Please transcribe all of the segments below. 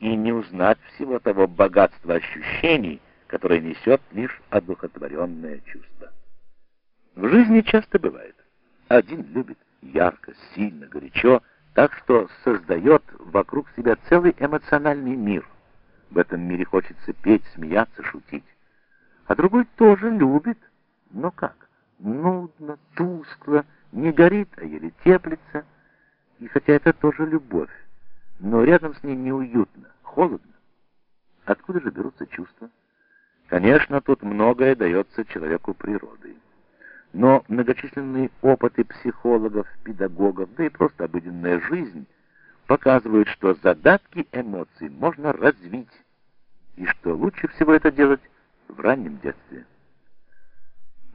и не узнать всего того богатства ощущений, которое несет лишь одухотворенное чувство. В жизни часто бывает. Один любит ярко, сильно, горячо, так что создает вокруг себя целый эмоциональный мир. В этом мире хочется петь, смеяться, шутить. А другой тоже любит, но как? Нудно, тускло, не горит, а еле теплится. И хотя это тоже любовь, но рядом с ней неуютно, холодно. Откуда же берутся чувства? Конечно, тут многое дается человеку природой. Но многочисленные опыты психологов, педагогов, да и просто обыденная жизнь показывают, что задатки эмоций можно развить, и что лучше всего это делать в раннем детстве.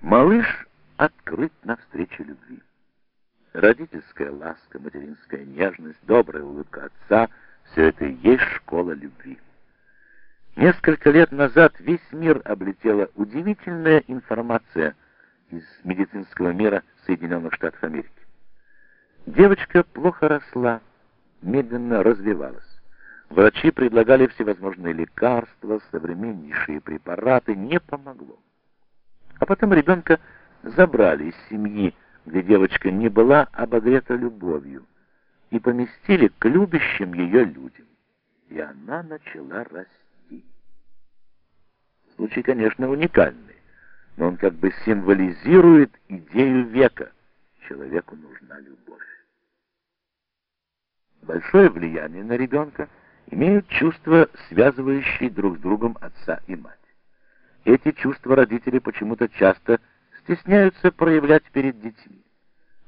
Малыш открыт навстречу любви. Родительская ласка, материнская нежность, добрая улыбка отца — все это и есть школа любви. Несколько лет назад весь мир облетела удивительная информация из медицинского мира Соединенных Штатов Америки. Девочка плохо росла, медленно развивалась. Врачи предлагали всевозможные лекарства, современнейшие препараты, не помогло. А потом ребенка забрали из семьи, где девочка не была обогрета любовью, и поместили к любящим ее людям. И она начала расти. Случай, конечно, уникальный, но он как бы символизирует идею века. Человеку нужна любовь. Большое влияние на ребенка имеют чувства, связывающие друг с другом отца и мать. Эти чувства родители почему-то часто стесняются проявлять перед детьми.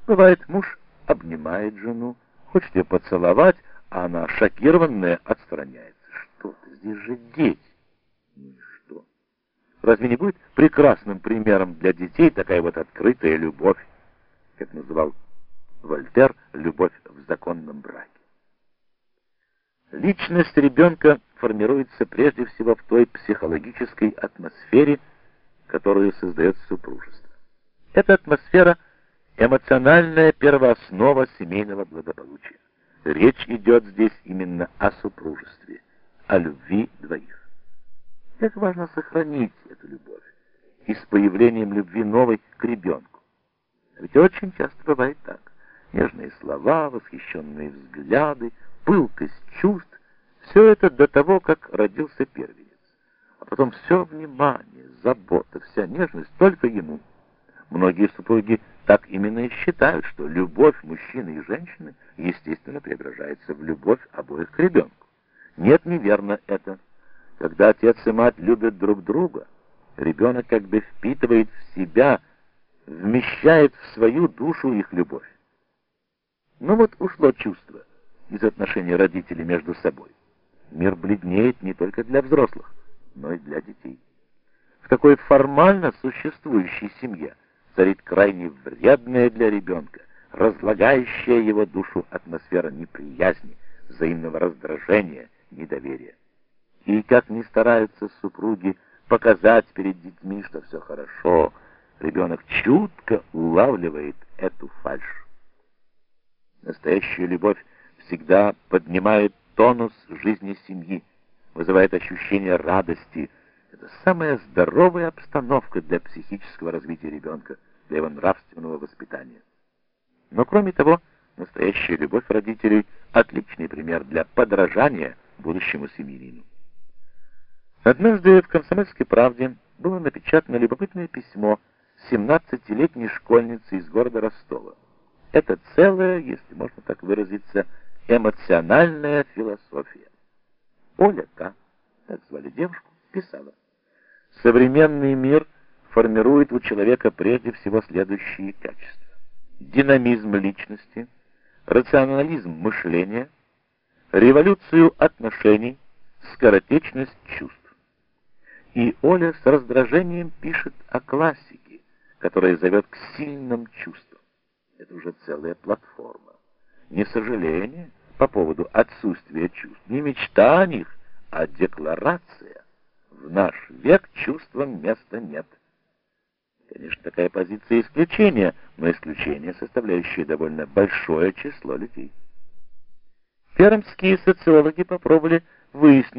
Бывает, муж обнимает жену, хочет ее поцеловать, а она, шокированная, отстраняется. Что ты, здесь же дети. Разве не будет прекрасным примером для детей такая вот открытая любовь, как называл Вольтер, любовь в законном браке? Личность ребенка формируется прежде всего в той психологической атмосфере, которую создает супружество. Эта атмосфера – эмоциональная первооснова семейного благополучия. Речь идет здесь именно о супружестве, о любви двоих. Как важно сохранить эту любовь и с появлением любви новой к ребенку. Ведь очень часто бывает так. Нежные слова, восхищенные взгляды, пылкость чувств — все это до того, как родился первенец. А потом все внимание, забота, вся нежность только ему. Многие супруги так именно и считают, что любовь мужчины и женщины, естественно, преображается в любовь обоих к ребенку. Нет, неверно это. Когда отец и мать любят друг друга, ребенок как бы впитывает в себя, вмещает в свою душу их любовь. Ну вот ушло чувство из отношений родителей между собой. Мир бледнеет не только для взрослых, но и для детей. В такой формально существующей семье царит крайне вредная для ребенка, разлагающая его душу атмосфера неприязни, взаимного раздражения, недоверия. И как ни стараются супруги показать перед детьми, что все хорошо, ребенок чутко улавливает эту фальшь. Настоящая любовь всегда поднимает тонус жизни семьи, вызывает ощущение радости. Это самая здоровая обстановка для психического развития ребенка, для нравственного воспитания. Но кроме того, настоящая любовь родителей – отличный пример для подражания будущему семьянину. Однажды в «Комсомольской правде» было напечатано любопытное письмо 17-летней школьницы из города Ростова. Это целая, если можно так выразиться, эмоциональная философия. Оля К., так звали девушку, писала. Современный мир формирует у человека прежде всего следующие качества. Динамизм личности, рационализм мышления, революцию отношений, скоротечность чувств. И Оля с раздражением пишет о классике, которая зовет к сильным чувствам. Это уже целая платформа. Не сожаление по поводу отсутствия чувств, не мечта о них, а декларация. В наш век чувствам места нет. Конечно, такая позиция исключения, но исключение, составляющее довольно большое число людей. Пермские социологи попробовали выяснить,